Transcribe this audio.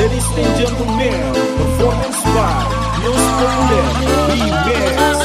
Ladies and gentlemen, performance by Nos Problem, B-Man.